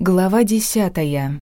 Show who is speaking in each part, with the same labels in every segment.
Speaker 1: Глава десятая.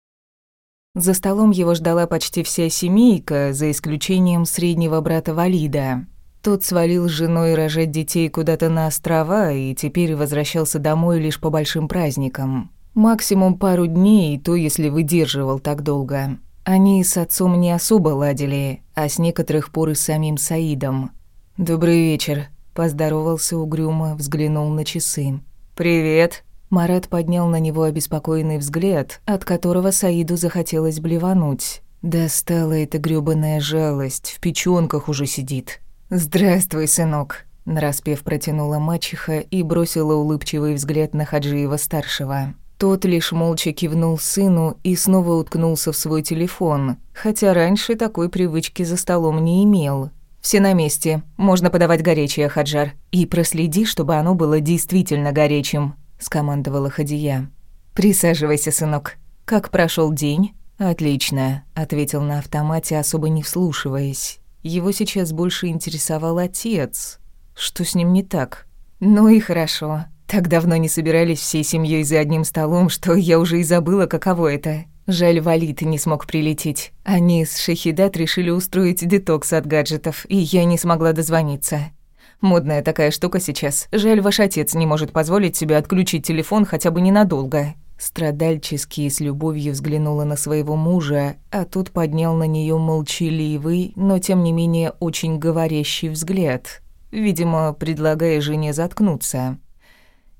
Speaker 1: За столом его ждала почти вся семейка, за исключением среднего брата Валида. Тот свалил с женой рожать детей куда-то на острова и теперь возвращался домой лишь по большим праздникам. Максимум пару дней, и то если выдерживал так долго. Они с отцом не особо ладили, а с некоторых пор и с самим Саидом. «Добрый вечер», – поздоровался угрюмо, взглянул на часы. «Привет», Марат поднял на него обеспокоенный взгляд, от которого Саиду захотелось блевануть. Достала эта грёбаная жалость, в печёнках уже сидит. «Здравствуй, сынок», – нараспев протянула мачеха и бросила улыбчивый взгляд на Хаджиева-старшего. Тот лишь молча кивнул сыну и снова уткнулся в свой телефон, хотя раньше такой привычки за столом не имел. «Все на месте. Можно подавать горячее, Хаджар. И проследи, чтобы оно было действительно горячим скомандовала Хадия. Присаживайся, сынок. Как прошел день? Отлично, ответил на автомате, особо не вслушиваясь. Его сейчас больше интересовал отец. Что с ним не так? Ну и хорошо. Так давно не собирались всей семьей за одним столом, что я уже и забыла, каково это. Жаль, Валит не смог прилететь. Они с Шахидат решили устроить детокс от гаджетов, и я не смогла дозвониться. Модная такая штука сейчас. Жаль, ваш отец не может позволить себе отключить телефон хотя бы ненадолго». Страдальчески с любовью взглянула на своего мужа, а тут поднял на нее молчаливый, но тем не менее очень говорящий взгляд, видимо, предлагая жене заткнуться.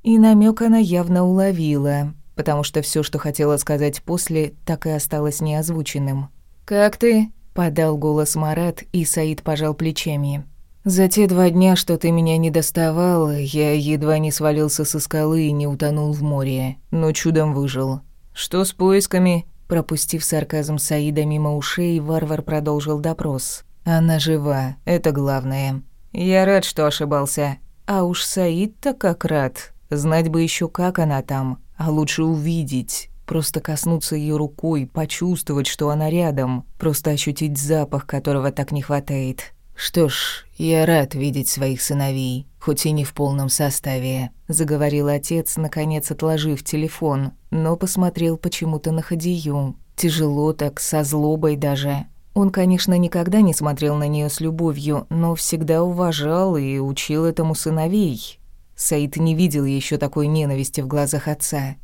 Speaker 1: И намек она явно уловила, потому что все, что хотела сказать после, так и осталось неозвученным. «Как ты?» – подал голос Марат, и Саид пожал плечами. За те два дня, что ты меня не доставал, я едва не свалился со скалы и не утонул в море, но чудом выжил. Что с поисками? Пропустив сарказм Саида мимо ушей, варвар продолжил допрос. Она жива, это главное. Я рад, что ошибался. А уж Саид-то как рад. Знать бы еще, как она там, а лучше увидеть. Просто коснуться ее рукой, почувствовать, что она рядом, просто ощутить запах, которого так не хватает. «Что ж, я рад видеть своих сыновей, хоть и не в полном составе», — заговорил отец, наконец отложив телефон, но посмотрел почему-то на Хадию. Тяжело так, со злобой даже. Он, конечно, никогда не смотрел на нее с любовью, но всегда уважал и учил этому сыновей. Саид не видел еще такой ненависти в глазах отца.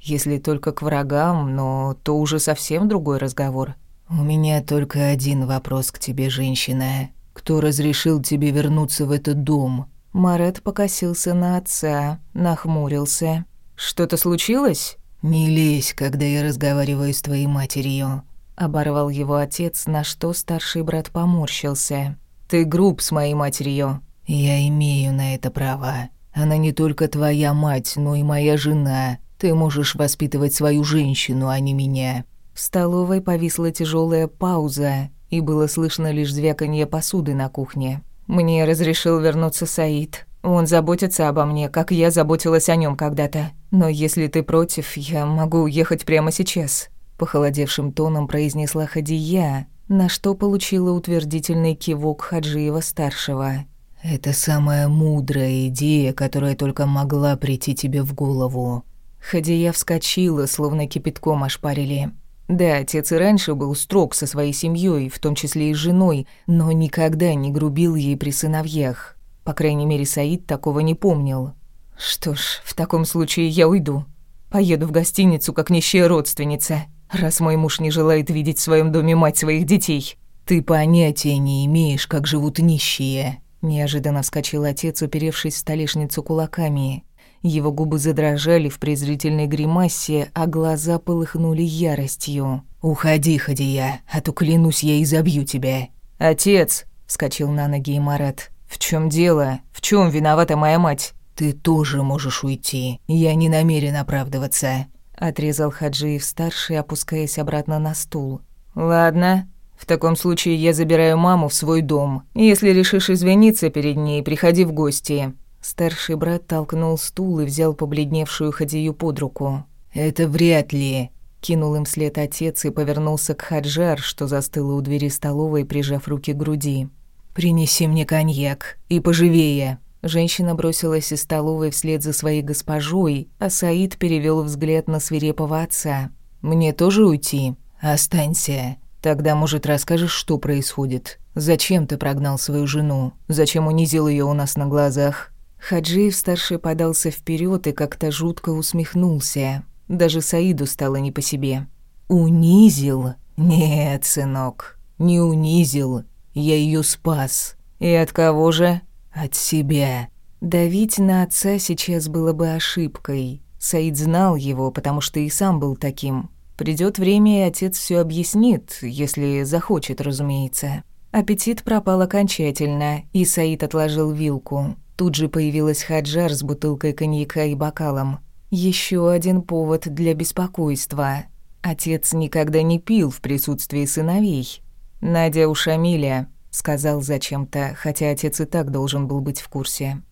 Speaker 1: Если только к врагам, но то уже совсем другой разговор. «У меня только один вопрос к тебе, женщина», кто разрешил тебе вернуться в этот дом?» Марет покосился на отца, нахмурился. «Что-то случилось?» «Не лезь, когда я разговариваю с твоей матерью», — оборвал его отец, на что старший брат поморщился. «Ты груб с моей матерью». «Я имею на это право. Она не только твоя мать, но и моя жена. Ты можешь воспитывать свою женщину, а не меня». В столовой повисла тяжелая пауза, и было слышно лишь звяканье посуды на кухне. Мне разрешил вернуться Саид. Он заботится обо мне, как я заботилась о нем когда-то. Но если ты против, я могу уехать прямо сейчас», — похолодевшим тоном произнесла Хадия, на что получила утвердительный кивок Хаджиева-старшего. «Это самая мудрая идея, которая только могла прийти тебе в голову». Хадия вскочила, словно кипятком ошпарили. Да, отец и раньше был строг со своей семьей, в том числе и с женой, но никогда не грубил ей при сыновьях. По крайней мере, Саид такого не помнил. Что ж, в таком случае я уйду. Поеду в гостиницу как нищая родственница, раз мой муж не желает видеть в своем доме мать своих детей. Ты понятия не имеешь, как живут нищие. Неожиданно вскочил отец, уперевшись в столешницу кулаками. Его губы задрожали в презрительной гримасе, а глаза полыхнули яростью. «Уходи, Хадия, а то, клянусь, я изобью тебя». «Отец!» — вскочил на ноги Марат. «В чем дело? В чем виновата моя мать?» «Ты тоже можешь уйти. Я не намерен оправдываться», — отрезал Хаджиев-старший, опускаясь обратно на стул. «Ладно. В таком случае я забираю маму в свой дом. Если решишь извиниться перед ней, приходи в гости. Старший брат толкнул стул и взял побледневшую Хадию под руку. «Это вряд ли», — кинул им след отец и повернулся к Хаджар, что застыла у двери столовой, прижав руки к груди. «Принеси мне коньяк. И поживее». Женщина бросилась из столовой вслед за своей госпожой, а Саид перевел взгляд на свирепого отца. «Мне тоже уйти? Останься. Тогда, может, расскажешь, что происходит? Зачем ты прогнал свою жену? Зачем унизил ее у нас на глазах?» Хаджиев-старший подался вперед и как-то жутко усмехнулся. Даже Саиду стало не по себе. «Унизил? Нет, сынок, не унизил. Я ее спас. И от кого же? От себя». Давить на отца сейчас было бы ошибкой. Саид знал его, потому что и сам был таким. Придет время, и отец все объяснит, если захочет, разумеется. Аппетит пропал окончательно, и Саид отложил вилку. Тут же появилась Хаджар с бутылкой коньяка и бокалом. Еще один повод для беспокойства. Отец никогда не пил в присутствии сыновей. «Надя у Шамиля», — сказал зачем-то, хотя отец и так должен был быть в курсе.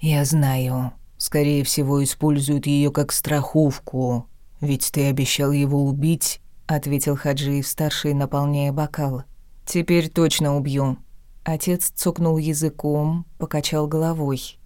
Speaker 1: «Я знаю. Скорее всего, используют ее как страховку. Ведь ты обещал его убить», — ответил Хаджиев-старший, наполняя бокал. «Теперь точно убью», Отец цокнул языком, покачал головой.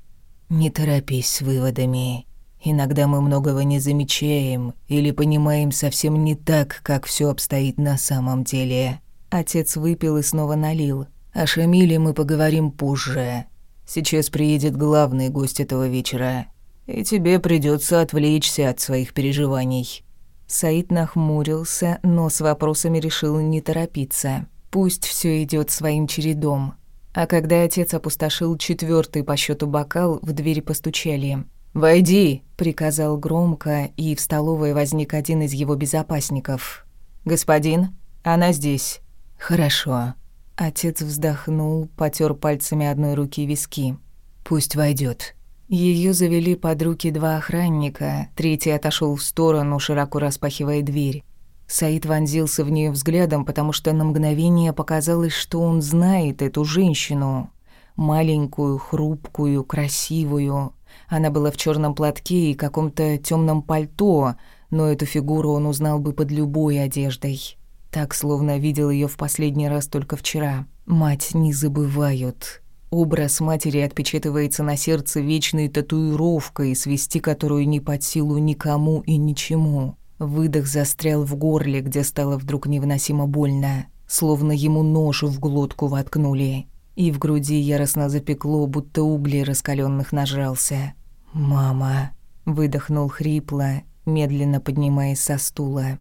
Speaker 1: «Не торопись с выводами. Иногда мы многого не замечаем или понимаем совсем не так, как все обстоит на самом деле». Отец выпил и снова налил. «О Шамиле мы поговорим позже. Сейчас приедет главный гость этого вечера, и тебе придется отвлечься от своих переживаний». Саид нахмурился, но с вопросами решил не торопиться. Пусть все идет своим чередом. А когда отец опустошил четвертый по счету бокал, в дверь постучали. «Войди!» — приказал громко, и в столовой возник один из его безопасников. «Господин, она здесь». «Хорошо». Отец вздохнул, потер пальцами одной руки виски. «Пусть войдет. Ее завели под руки два охранника, третий отошел в сторону, широко распахивая дверь. Саид вонзился в нее взглядом, потому что на мгновение показалось, что он знает эту женщину. Маленькую, хрупкую, красивую. Она была в черном платке и каком-то темном пальто, но эту фигуру он узнал бы под любой одеждой. Так, словно видел ее в последний раз только вчера. Мать не забывают. Образ матери отпечатывается на сердце вечной татуировкой, свести которую не под силу никому и ничему. Выдох застрял в горле, где стало вдруг невыносимо больно, словно ему нож в глотку воткнули. И в груди яростно запекло, будто угли раскаленных нажрался. «Мама!» — выдохнул хрипло, медленно поднимаясь со стула.